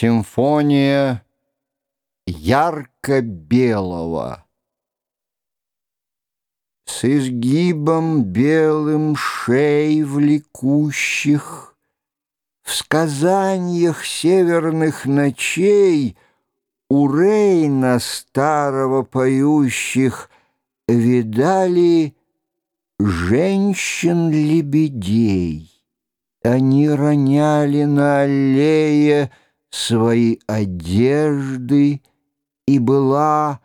Симфония ярко-белого С изгибом белым шей влекущих В сказаниях северных ночей У Рейна старого поющих Видали женщин-лебедей. Они роняли на аллее свои одежды, и была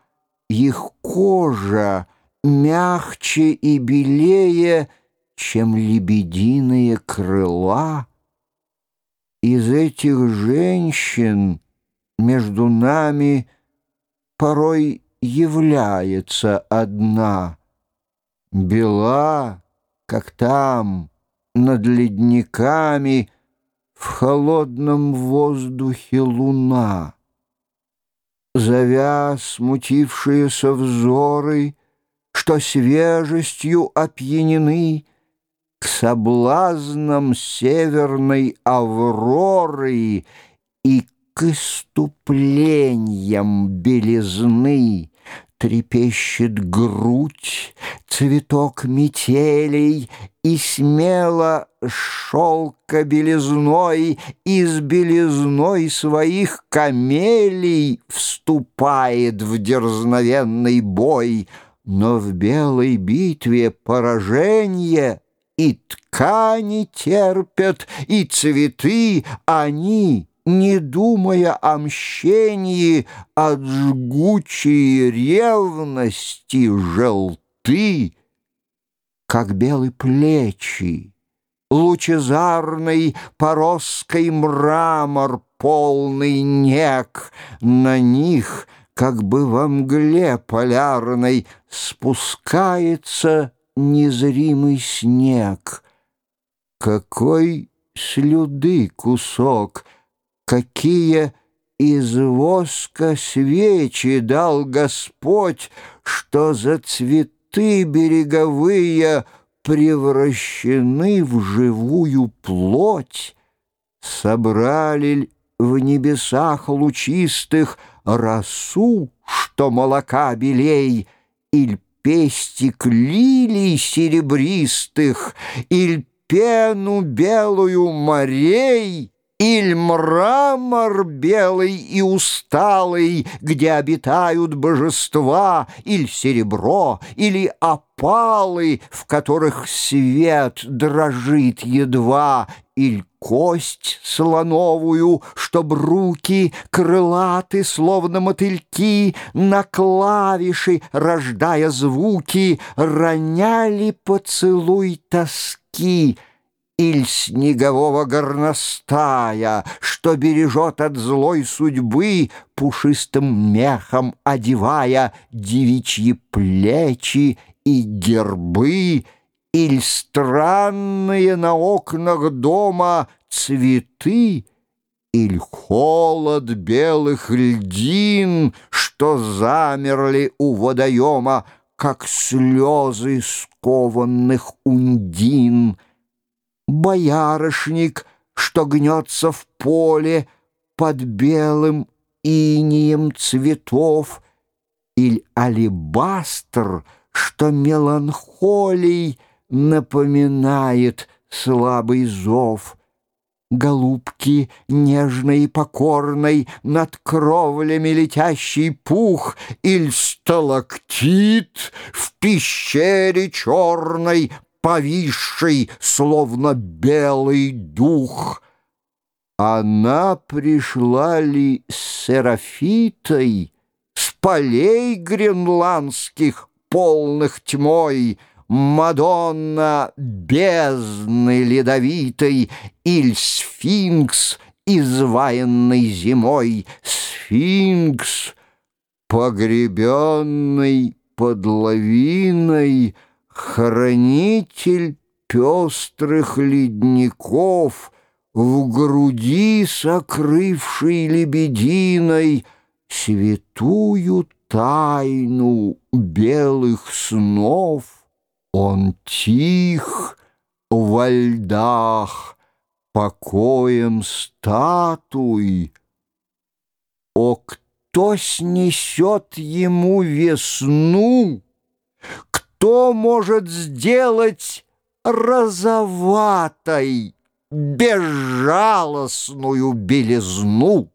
их кожа мягче и белее, чем лебединые крыла. Из этих женщин между нами порой является одна, бела, как там, над ледниками, в холодном воздухе луна. Зовя смутившиеся взоры, Что свежестью опьянены, К соблазнам северной авроры И к иступлениям белизны Трепещет грудь, цветок метелей, И смело шелка белизной Из белизной своих камелей Вступает в дерзновенный бой, Но в белой битве поражение И ткани терпят, и цветы они — не думая о мщении, от жгучей ревности желты, как белые плечи, лучезарный поросской мрамор, полный нек, на них, как бы во мгле полярной, спускается незримый снег. Какой слюды кусок — Какие из воска свечи дал Господь, Что за цветы береговые Превращены в живую плоть. Собрали в небесах лучистых Росу, что молока белей, Иль пестик лилий серебристых, Иль пену белую морей — Иль мрамор белый и усталый, Где обитают божества, Иль серебро, или опалы, В которых свет дрожит едва, Иль кость слоновую, Чтоб руки крылаты, словно мотыльки, На клавиши, рождая звуки, Роняли поцелуй тоски — Иль снегового горностая, Что бережет от злой судьбы, Пушистым мехом одевая Девичьи плечи и гербы, Иль странные на окнах дома Цветы, Иль холод белых льдин, Что замерли у водоема, Как слезы скованных ундин — боярышник, что гнется в поле под белым инием цветов, или алебастр, что меланхолий напоминает слабый зов. Голубки нежной и покорной Над кровлями летящий пух Иль сталактит в пещере черной повисший, словно белый дух. Она пришла ли с Серафитой, с полей гренландских, полных тьмой, Мадонна бездны ледовитой Иль сфинкс, изваянный зимой, Сфинкс, погребенный под лавиной, Хранитель пестрых ледников, В груди сокрывший лебединой Святую тайну белых снов. Он тих во льдах, покоем статуй, О, кто снесет ему весну? Кто может сделать розоватой безжалостную белизну?